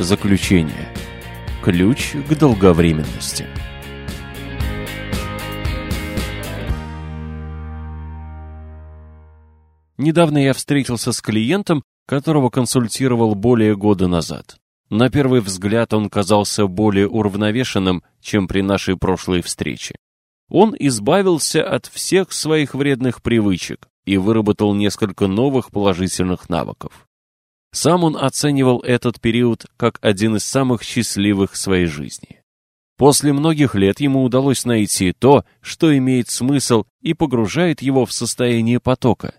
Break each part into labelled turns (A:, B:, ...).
A: Заключение. Ключ к долговременности. Недавно я встретился с клиентом, которого консультировал более года назад. На первый взгляд он казался более уравновешенным, чем при нашей прошлой встрече. Он избавился от всех своих вредных привычек и выработал несколько новых положительных навыков. Сам он оценивал этот период как один из самых счастливых в своей жизни. После многих лет ему удалось найти то, что имеет смысл и погружает его в состояние потока.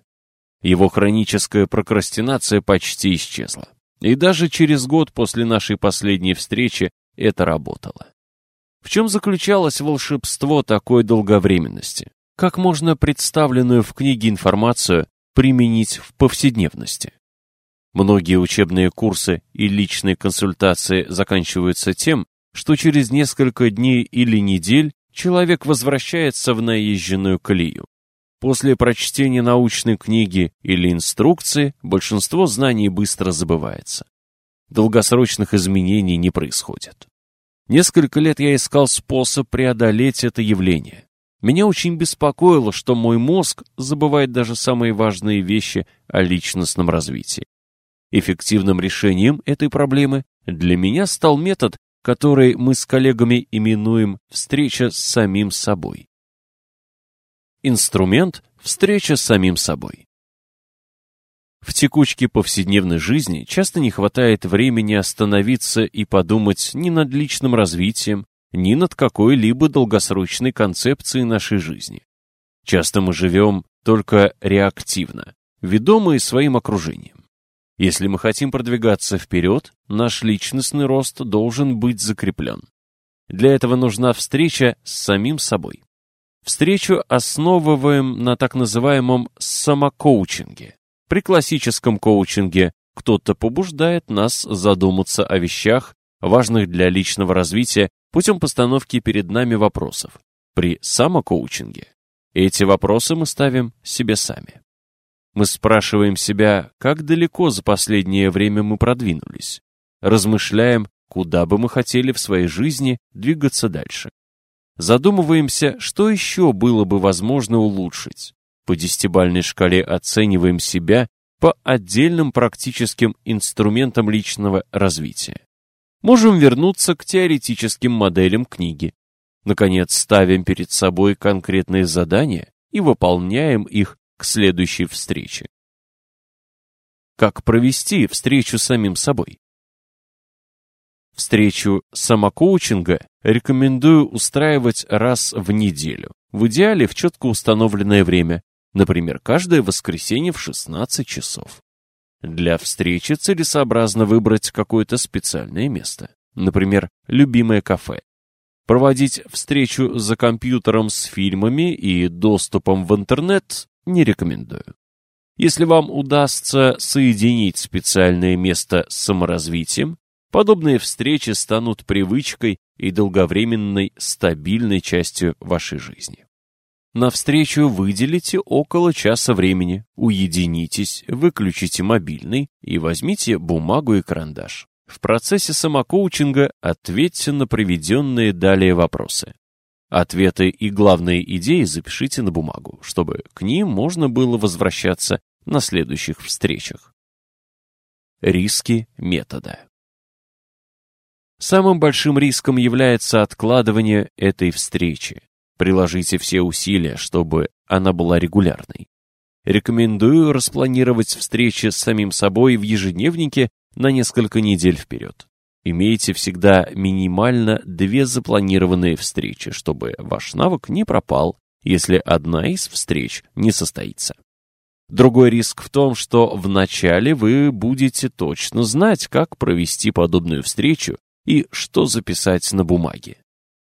A: Его хроническая прокрастинация почти исчезла. И даже через год после нашей последней встречи это работало. В чем заключалось волшебство такой долговременности? Как можно представленную в книге информацию применить в повседневности? Многие учебные курсы и личные консультации заканчиваются тем, что через несколько дней или недель человек возвращается в наезженную колею. После прочтения научной книги или инструкции большинство знаний быстро забывается. Долгосрочных изменений не происходит. Несколько лет я искал способ преодолеть это явление. Меня очень беспокоило, что мой мозг забывает даже самые важные вещи о личностном развитии. Эффективным решением этой проблемы для меня стал метод, который мы с коллегами именуем «встреча с самим собой». Инструмент «встреча с самим собой». В текучке повседневной жизни часто не хватает времени остановиться и подумать ни над личным развитием, ни над какой-либо долгосрочной концепцией нашей жизни. Часто мы живем только реактивно, ведомые своим окружением. Если мы хотим продвигаться вперед, наш личностный рост должен быть закреплен. Для этого нужна встреча с самим собой. Встречу основываем на так называемом самокоучинге. При классическом коучинге кто-то побуждает нас задуматься о вещах, важных для личного развития, путем постановки перед нами вопросов. При самокоучинге эти вопросы мы ставим себе сами. Мы спрашиваем себя, как далеко за последнее время мы продвинулись. Размышляем, куда бы мы хотели в своей жизни двигаться дальше. Задумываемся, что еще было бы возможно улучшить. По десятибальной шкале оцениваем себя по отдельным практическим инструментам личного развития. Можем вернуться к теоретическим моделям книги. Наконец, ставим перед собой конкретные задания и выполняем их к следующей встрече. Как провести встречу с самим собой? Встречу самокоучинга рекомендую устраивать раз в неделю, в идеале в четко установленное время, например, каждое воскресенье в 16 часов. Для встречи целесообразно выбрать какое-то специальное место, например, любимое кафе. Проводить встречу за компьютером с фильмами и доступом в интернет не рекомендую. Если вам удастся соединить специальное место с саморазвитием, подобные встречи станут привычкой и долговременной стабильной частью вашей жизни. На встречу выделите около часа времени, уединитесь, выключите мобильный и возьмите бумагу и карандаш. В процессе самокоучинга ответьте на приведенные далее вопросы. Ответы и главные идеи запишите на бумагу, чтобы к ним можно было возвращаться на следующих встречах. Риски метода Самым большим риском является откладывание этой встречи. Приложите все усилия, чтобы она была регулярной. Рекомендую распланировать встречи с самим собой в ежедневнике на несколько недель вперед. Имейте всегда минимально две запланированные встречи, чтобы ваш навык не пропал, если одна из встреч не состоится. Другой риск в том, что вначале вы будете точно знать, как провести подобную встречу и что записать на бумаге.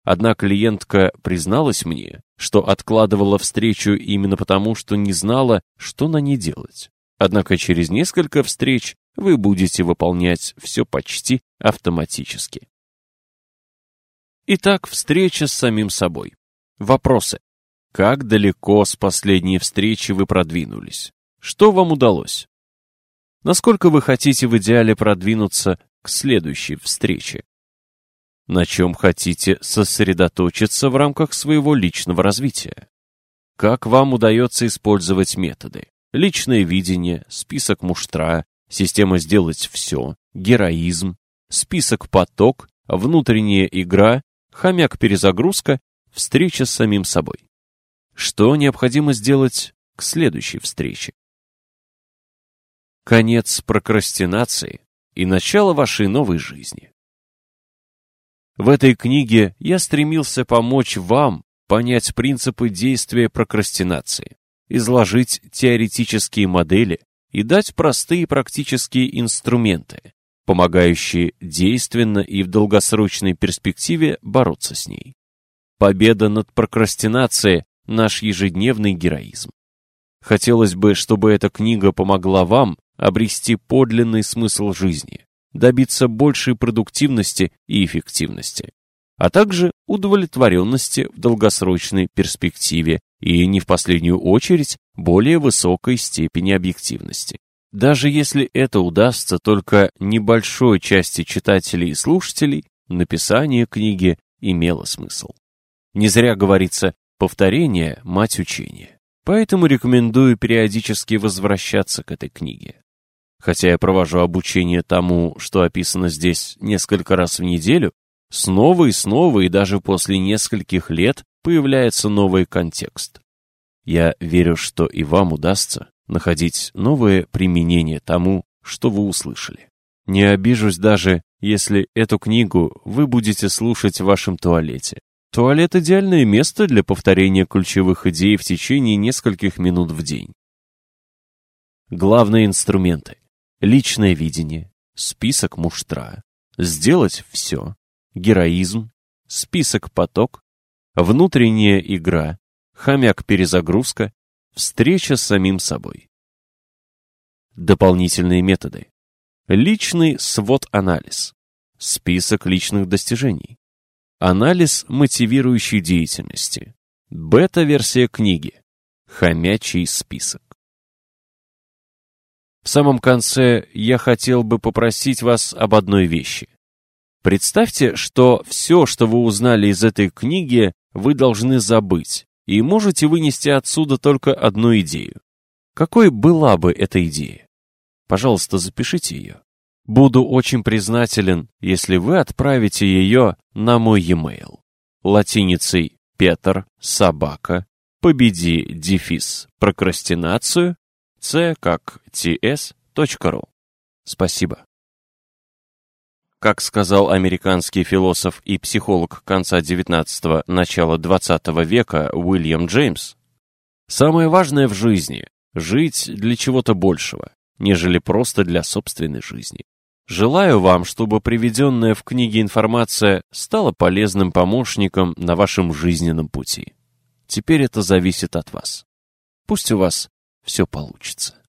A: Одна клиентка призналась мне, что откладывала встречу именно потому, что не знала, что на ней делать. Однако через несколько встреч вы будете выполнять все почти автоматически. Итак, встреча с самим собой. Вопросы. Как далеко с последней встречи вы продвинулись? Что вам удалось? Насколько вы хотите в идеале продвинуться к следующей встрече. На чем хотите сосредоточиться в рамках своего личного развития? Как вам удается использовать методы? Личное видение, список муштра, система «сделать все», героизм, список «поток», внутренняя игра, хомяк-перезагрузка, встреча с самим собой. Что необходимо сделать к следующей встрече? Конец прокрастинации и начало вашей новой жизни. В этой книге я стремился помочь вам понять принципы действия прокрастинации, изложить теоретические модели и дать простые практические инструменты, помогающие действенно и в долгосрочной перспективе бороться с ней. Победа над прокрастинацией – наш ежедневный героизм. Хотелось бы, чтобы эта книга помогла вам обрести подлинный смысл жизни, добиться большей продуктивности и эффективности, а также удовлетворенности в долгосрочной перспективе и, не в последнюю очередь, более высокой степени объективности. Даже если это удастся только небольшой части читателей и слушателей, написание книги имело смысл. Не зря говорится «повторение – мать учения». Поэтому рекомендую периодически возвращаться к этой книге. Хотя я провожу обучение тому, что описано здесь несколько раз в неделю, снова и снова и даже после нескольких лет появляется новый контекст. Я верю, что и вам удастся находить новое применение тому, что вы услышали. Не обижусь даже, если эту книгу вы будете слушать в вашем туалете. Туалет – идеальное место для повторения ключевых идей в течение нескольких минут в день. Главные инструменты. Личное видение, список муштра, сделать все, героизм, список поток, внутренняя игра, хомяк-перезагрузка, встреча с самим собой. Дополнительные методы. Личный свод-анализ, список личных достижений, анализ мотивирующей деятельности, бета-версия книги, хомячий список. В самом конце я хотел бы попросить вас об одной вещи. Представьте, что все, что вы узнали из этой книги, вы должны забыть, и можете вынести отсюда только одну идею. Какой была бы эта идея? Пожалуйста, запишите ее. Буду очень признателен, если вы отправите ее на мой e-mail. Латиницей Петр, собака, победи, дефис, прокрастинацию, c как ts.ru. Спасибо. Как сказал американский философ и психолог конца XIX – начала XX века Уильям Джеймс, самое важное в жизни – жить для чего-то большего, нежели просто для собственной жизни. Желаю вам, чтобы приведенная в книге информация стала полезным помощником на вашем жизненном пути. Теперь это зависит от вас. Пусть у вас все получится.